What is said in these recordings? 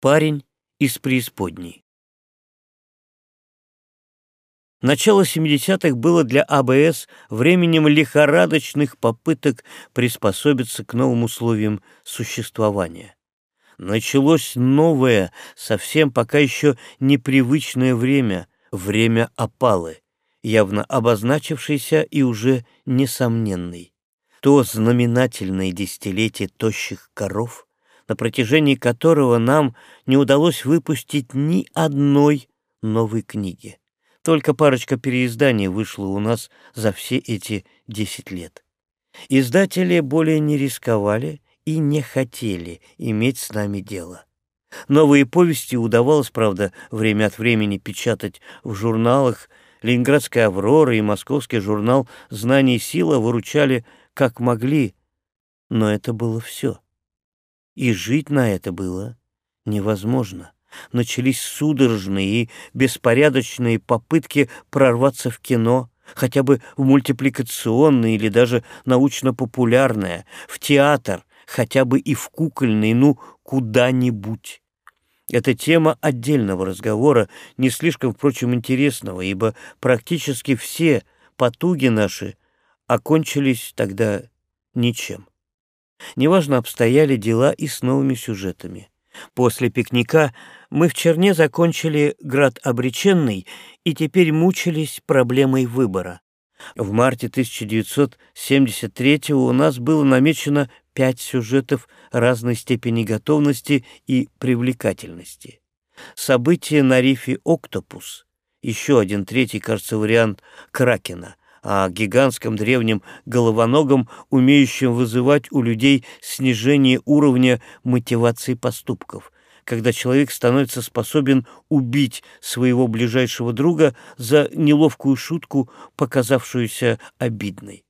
Парень из преисподней. Начало 70-х было для АБС временем лихорадочных попыток приспособиться к новым условиям существования. Началось новое, совсем пока еще непривычное время, время опалы, явно обозначившееся и уже несомненный. То знаменательное десятилетие тощих коров — на протяжении которого нам не удалось выпустить ни одной новой книги. Только парочка переизданий вышла у нас за все эти десять лет. Издатели более не рисковали и не хотели иметь с нами дело. Новые повести удавалось, правда, время от времени печатать в журналах. Ленинградская «Аврора» и московский журнал «Знание и сила» выручали как могли, но это было все и жить на это было невозможно. Начались судорожные и беспорядочные попытки прорваться в кино, хотя бы в мультипликационное или даже научно-популярное, в театр, хотя бы и в кукольный, ну, куда-нибудь. Это тема отдельного разговора, не слишком, впрочем, интересного, ибо практически все потуги наши окончились тогда ничем. Неважно обстояли дела и с новыми сюжетами. После пикника мы в Черне закончили «Град обреченный» и теперь мучились проблемой выбора. В марте 1973 у нас было намечено пять сюжетов разной степени готовности и привлекательности. События на рифе «Октопус», еще один третий, кажется, вариант «Кракена», о гигантском древнем головоногом, умеющем вызывать у людей снижение уровня мотивации поступков, когда человек становится способен убить своего ближайшего друга за неловкую шутку, показавшуюся обидной.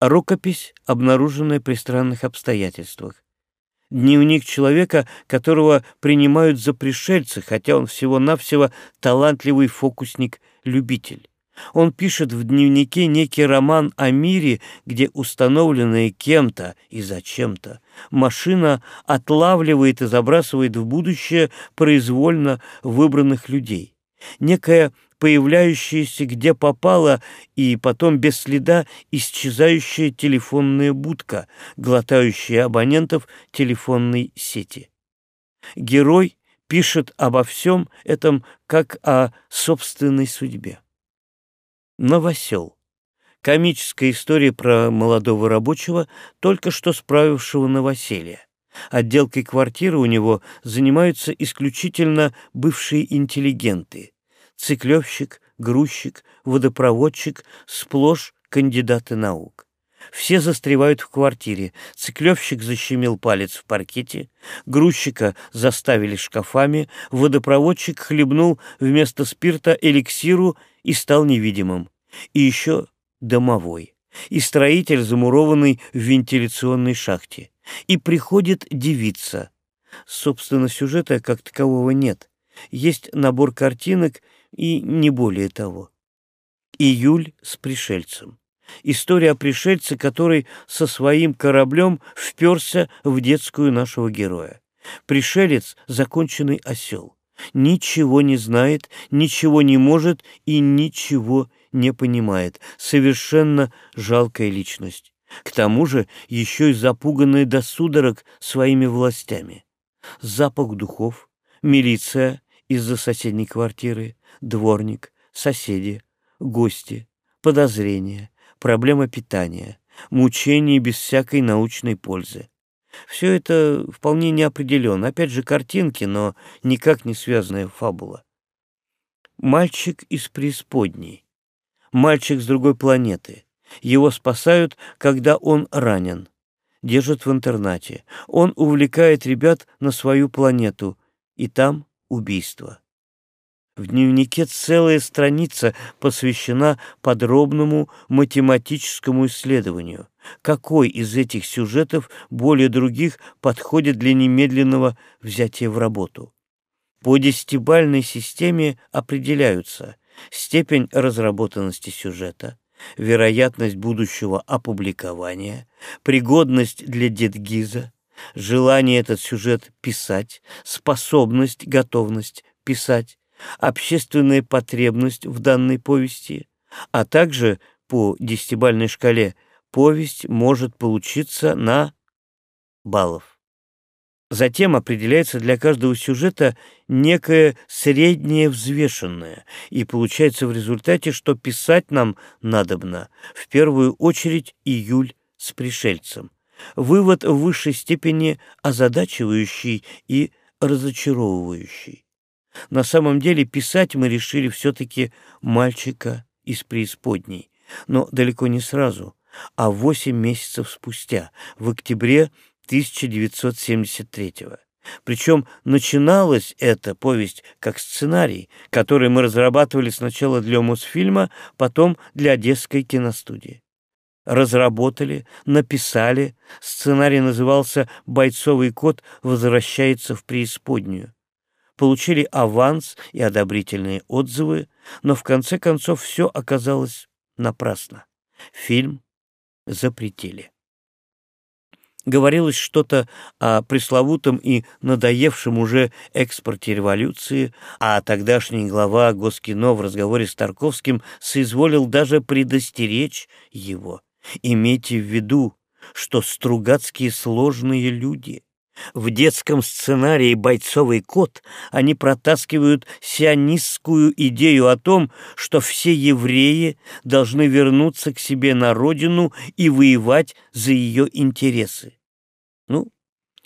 Рукопись, обнаруженная при странных обстоятельствах. Дневник человека, которого принимают за пришельца, хотя он всего-навсего талантливый фокусник-любитель. Он пишет в дневнике некий роман о мире, где установленная кем-то и зачем-то машина отлавливает и забрасывает в будущее произвольно выбранных людей. Некая появляющаяся где попало и потом без следа исчезающая телефонная будка, глотающая абонентов телефонной сети. Герой пишет обо всем этом как о собственной судьбе. Новосел. Комическая история про молодого рабочего, только что справившего новоселье. Отделкой квартиры у него занимаются исключительно бывшие интеллигенты. Циклевщик, грузчик, водопроводчик, сплошь кандидаты наук. Все застревают в квартире. Циклевщик защемил палец в паркете, грузчика заставили шкафами, водопроводчик хлебнул вместо спирта эликсиру и стал невидимым. И еще домовой, и строитель, замурованный в вентиляционной шахте. И приходит девица. Собственно, сюжета как такового нет. Есть набор картинок и не более того. Июль с пришельцем. История о пришельце, который со своим кораблем вперся в детскую нашего героя. Пришелец — законченный осел ничего не знает, ничего не может и ничего не понимает. Совершенно жалкая личность. К тому же еще и запуганная до судорог своими властями. Запах духов, милиция из-за соседней квартиры, дворник, соседи, гости, подозрения, проблема питания, мучения без всякой научной пользы. Все это вполне неопределенно. Опять же, картинки, но никак не связанная фабула. Мальчик из преисподней. Мальчик с другой планеты. Его спасают, когда он ранен. Держат в интернате. Он увлекает ребят на свою планету. И там убийство. В дневнике целая страница посвящена подробному математическому исследованию. Какой из этих сюжетов более других подходит для немедленного взятия в работу? По десятибальной системе определяются степень разработанности сюжета, вероятность будущего опубликования, пригодность для дедгиза, желание этот сюжет писать, способность, готовность писать, общественная потребность в данной повести, а также по десятибальной шкале повесть может получиться на баллов. Затем определяется для каждого сюжета некое среднее взвешенное, и получается в результате, что писать нам надобно в первую очередь июль с пришельцем. Вывод в высшей степени озадачивающий и разочаровывающий. На самом деле писать мы решили все-таки мальчика из преисподней, но далеко не сразу, а восемь месяцев спустя, в октябре 1973 -го. Причем начиналась эта повесть как сценарий, который мы разрабатывали сначала для Мосфильма, потом для Одесской киностудии. Разработали, написали, сценарий назывался «Бойцовый кот возвращается в преисподнюю». Получили аванс и одобрительные отзывы, но в конце концов все оказалось напрасно. Фильм запретили говорилось что-то о пресловутом и надоевшем уже экспорте революции, а тогдашний глава Госкино в разговоре с Тарковским соизволил даже предостеречь его. Имейте в виду, что Стругацкие сложные люди. В детском сценарии «Бойцовый кот» они протаскивают сионистскую идею о том, что все евреи должны вернуться к себе на родину и воевать за ее интересы. Ну,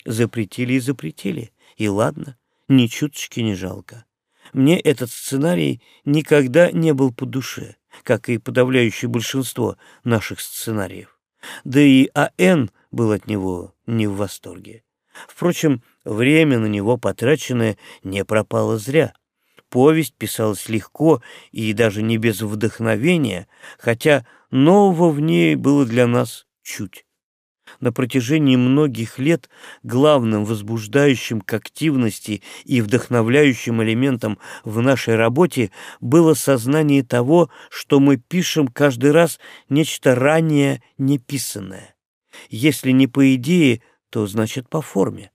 запретили и запретили, и ладно, ни чуточки не жалко. Мне этот сценарий никогда не был по душе, как и подавляющее большинство наших сценариев. Да и А.Н. был от него не в восторге. Впрочем, время на него потраченное не пропало зря. Повесть писалась легко и даже не без вдохновения, хотя нового в ней было для нас чуть. На протяжении многих лет главным возбуждающим к активности и вдохновляющим элементом в нашей работе было сознание того, что мы пишем каждый раз нечто ранее неписанное. Если не по идее, то значит по форме.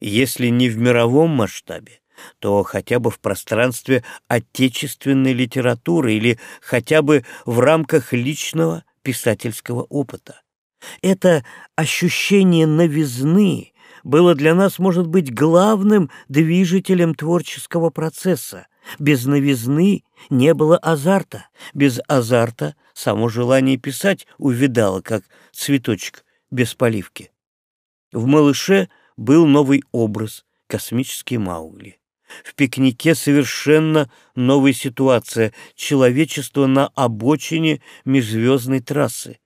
Если не в мировом масштабе, то хотя бы в пространстве отечественной литературы или хотя бы в рамках личного писательского опыта. Это ощущение новизны было для нас, может быть, главным движителем творческого процесса. Без новизны не было азарта. Без азарта само желание писать увидало, как цветочек без поливки. В «Малыше» был новый образ — космический Маугли. В «Пикнике» совершенно новая ситуация — человечество на обочине межзвездной трассы.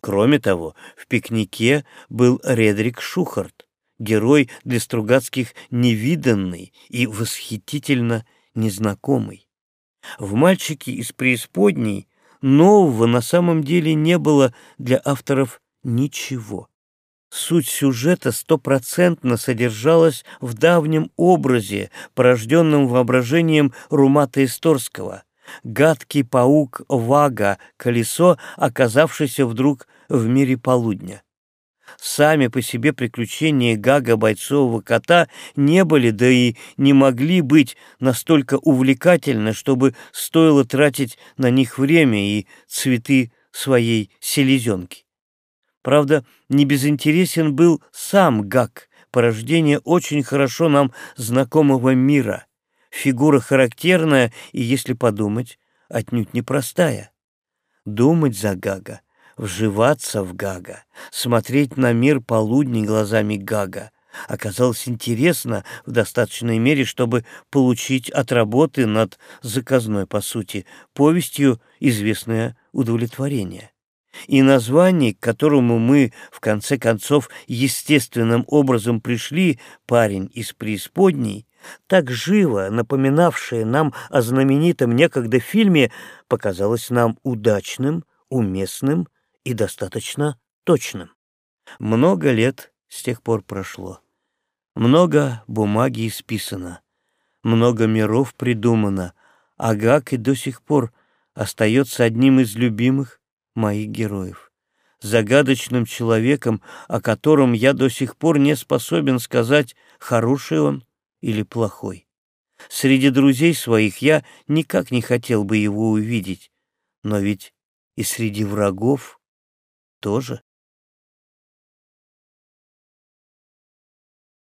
Кроме того, в «Пикнике» был Редрик Шухарт, герой для Стругацких невиданный и восхитительно незнакомый. В «Мальчике из преисподней» нового на самом деле не было для авторов ничего. Суть сюжета стопроцентно содержалась в давнем образе, порожденном воображением Румата Исторского. Гадкий паук Вага, колесо, оказавшееся вдруг в мире полудня. Сами по себе приключения Гага бойцового кота не были, да и не могли быть настолько увлекательны, чтобы стоило тратить на них время и цветы своей селезенки. Правда, не безинтересен был сам Гак, порождение очень хорошо нам знакомого мира. Фигура характерная и, если подумать, отнюдь непростая. Думать за Гага, вживаться в Гага, смотреть на мир полудней глазами Гага оказалось интересно в достаточной мере, чтобы получить от работы над заказной, по сути, повестью известное удовлетворение и название, к которому мы, в конце концов, естественным образом пришли, парень из преисподней, так живо напоминавшее нам о знаменитом некогда фильме, показалось нам удачным, уместным и достаточно точным. Много лет с тех пор прошло. Много бумаги исписано, много миров придумано, а Гак и до сих пор остается одним из любимых моих героев. загадочным человеком, о котором я до сих пор не способен сказать, хороший он или плохой. Среди друзей своих я никак не хотел бы его увидеть, но ведь и среди врагов тоже.